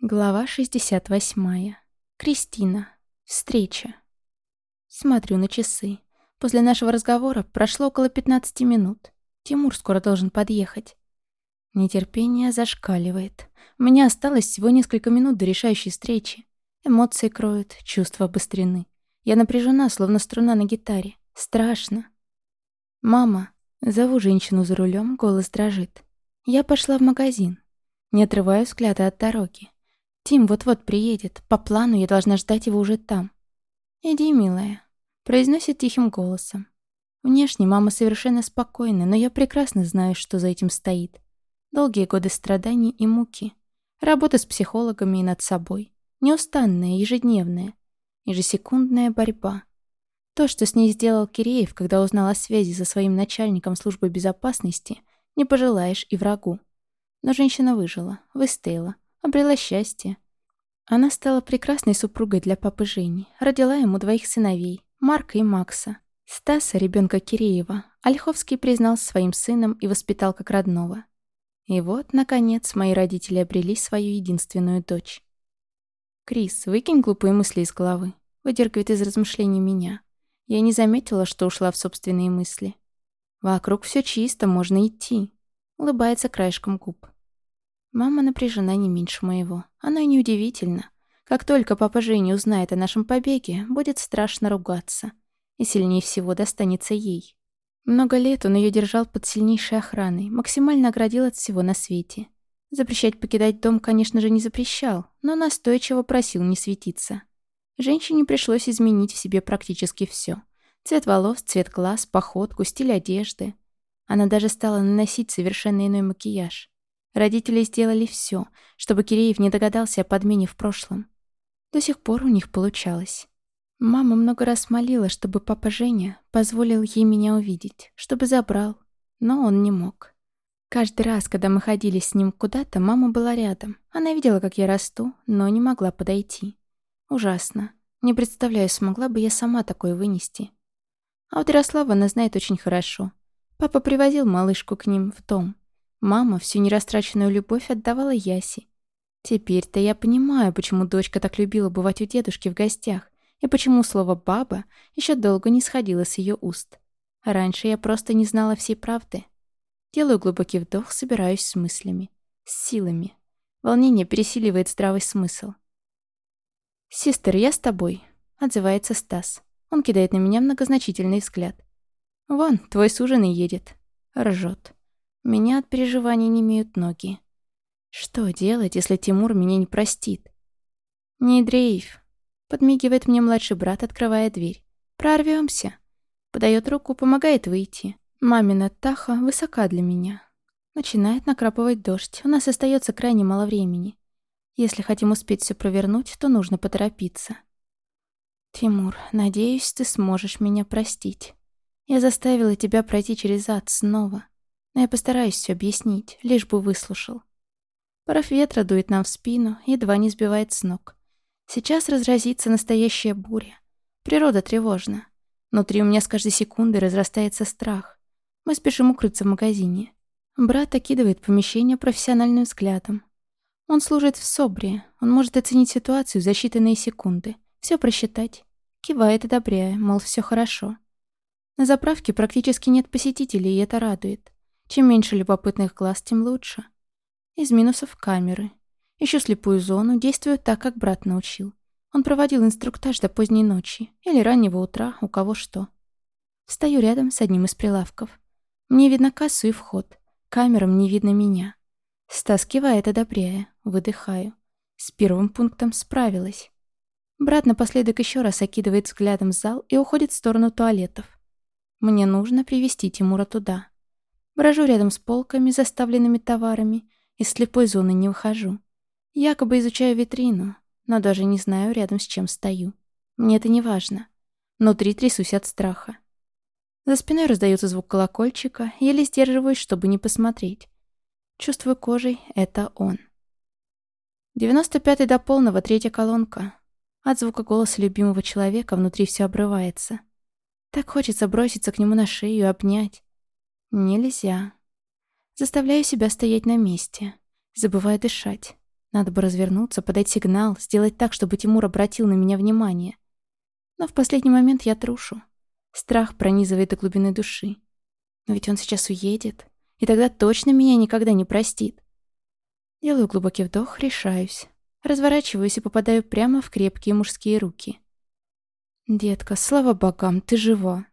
Глава 68. Кристина. Встреча. Смотрю на часы. После нашего разговора прошло около 15 минут. Тимур скоро должен подъехать. Нетерпение зашкаливает. У меня осталось всего несколько минут до решающей встречи. Эмоции кроют, чувства обострены. Я напряжена, словно струна на гитаре. Страшно. «Мама». Зову женщину за рулем, голос дрожит. Я пошла в магазин. Не отрываю взгляда от дороги. Тим вот-вот приедет. По плану я должна ждать его уже там. «Иди, милая», — произносит тихим голосом. Внешне мама совершенно спокойна, но я прекрасно знаю, что за этим стоит. Долгие годы страданий и муки. Работа с психологами и над собой. Неустанная, ежедневная. Ежесекундная борьба. То, что с ней сделал Киреев, когда узнал о связи со своим начальником службы безопасности, не пожелаешь и врагу. Но женщина выжила, выстояла, обрела счастье. Она стала прекрасной супругой для папы Жени, родила ему двоих сыновей, Марка и Макса. Стаса, ребенка Киреева, Ольховский признал своим сыном и воспитал как родного. И вот, наконец, мои родители обрели свою единственную дочь. «Крис, выкинь глупые мысли из головы», — выдергивает из размышлений меня. Я не заметила, что ушла в собственные мысли. «Вокруг все чисто, можно идти», — улыбается краешком губ. Мама напряжена не меньше моего. Оно и неудивительно. Как только папа Женя узнает о нашем побеге, будет страшно ругаться. И сильнее всего достанется ей. Много лет он ее держал под сильнейшей охраной, максимально оградил от всего на свете. Запрещать покидать дом, конечно же, не запрещал, но настойчиво просил не светиться. Женщине пришлось изменить в себе практически все: Цвет волос, цвет глаз, походку, стиль одежды. Она даже стала наносить совершенно иной макияж. Родители сделали все, чтобы Киреев не догадался о подмене в прошлом. До сих пор у них получалось. Мама много раз молила, чтобы папа Женя позволил ей меня увидеть, чтобы забрал, но он не мог. Каждый раз, когда мы ходили с ним куда-то, мама была рядом. Она видела, как я расту, но не могла подойти. Ужасно. Не представляю, смогла бы я сама такое вынести. А вот Ярослава она знает очень хорошо. Папа привозил малышку к ним в дом. Мама всю нерастраченную любовь отдавала Яси. Теперь-то я понимаю, почему дочка так любила бывать у дедушки в гостях, и почему слово «баба» еще долго не сходило с ее уст. Раньше я просто не знала всей правды. Делаю глубокий вдох, собираюсь с мыслями. С силами. Волнение пересиливает здравый смысл. «Систер, я с тобой», — отзывается Стас. Он кидает на меня многозначительный взгляд. «Вон, твой суженый едет». Ржет. Меня от переживаний не имеют ноги. Что делать, если Тимур меня не простит? «Не дрейф», — подмигивает мне младший брат, открывая дверь. «Прорвемся». Подает руку, помогает выйти. Мамина таха высока для меня. Начинает накрапывать дождь. У нас остается крайне мало времени. Если хотим успеть все провернуть, то нужно поторопиться. «Тимур, надеюсь, ты сможешь меня простить. Я заставила тебя пройти через ад снова но я постараюсь все объяснить, лишь бы выслушал. Порыв ветра дует нам в спину, едва не сбивает с ног. Сейчас разразится настоящая буря. Природа тревожна. Внутри у меня с каждой секундой разрастается страх. Мы спешим укрыться в магазине. Брат окидывает помещение профессиональным взглядом. Он служит в СОБРе, он может оценить ситуацию за считанные секунды, все просчитать. Кивает, одобряя, мол, все хорошо. На заправке практически нет посетителей, и это радует. Чем меньше любопытных глаз, тем лучше. Из минусов камеры. Ищу слепую зону, действую так, как брат научил. Он проводил инструктаж до поздней ночи или раннего утра, у кого что. Встаю рядом с одним из прилавков. Мне видно кассу и вход. Камерам не видно меня. Стас кивает, одобряя. Выдыхаю. С первым пунктом справилась. Брат напоследок еще раз окидывает взглядом зал и уходит в сторону туалетов. Мне нужно привести Тимура туда. Брожу рядом с полками, заставленными товарами, из слепой зоны не выхожу. Якобы изучаю витрину, но даже не знаю, рядом с чем стою. Мне это не важно. Внутри трясусь от страха. За спиной раздается звук колокольчика, еле сдерживаюсь, чтобы не посмотреть. Чувствую кожей — это он. 95-й до полного, третья колонка. От звука голоса любимого человека внутри все обрывается. Так хочется броситься к нему на шею обнять. Нельзя. Заставляю себя стоять на месте. Забываю дышать. Надо бы развернуться, подать сигнал, сделать так, чтобы Тимур обратил на меня внимание. Но в последний момент я трушу. Страх пронизывает до глубины души. Но ведь он сейчас уедет, и тогда точно меня никогда не простит. Делаю глубокий вдох, решаюсь. Разворачиваюсь и попадаю прямо в крепкие мужские руки. «Детка, слава богам, ты жива!»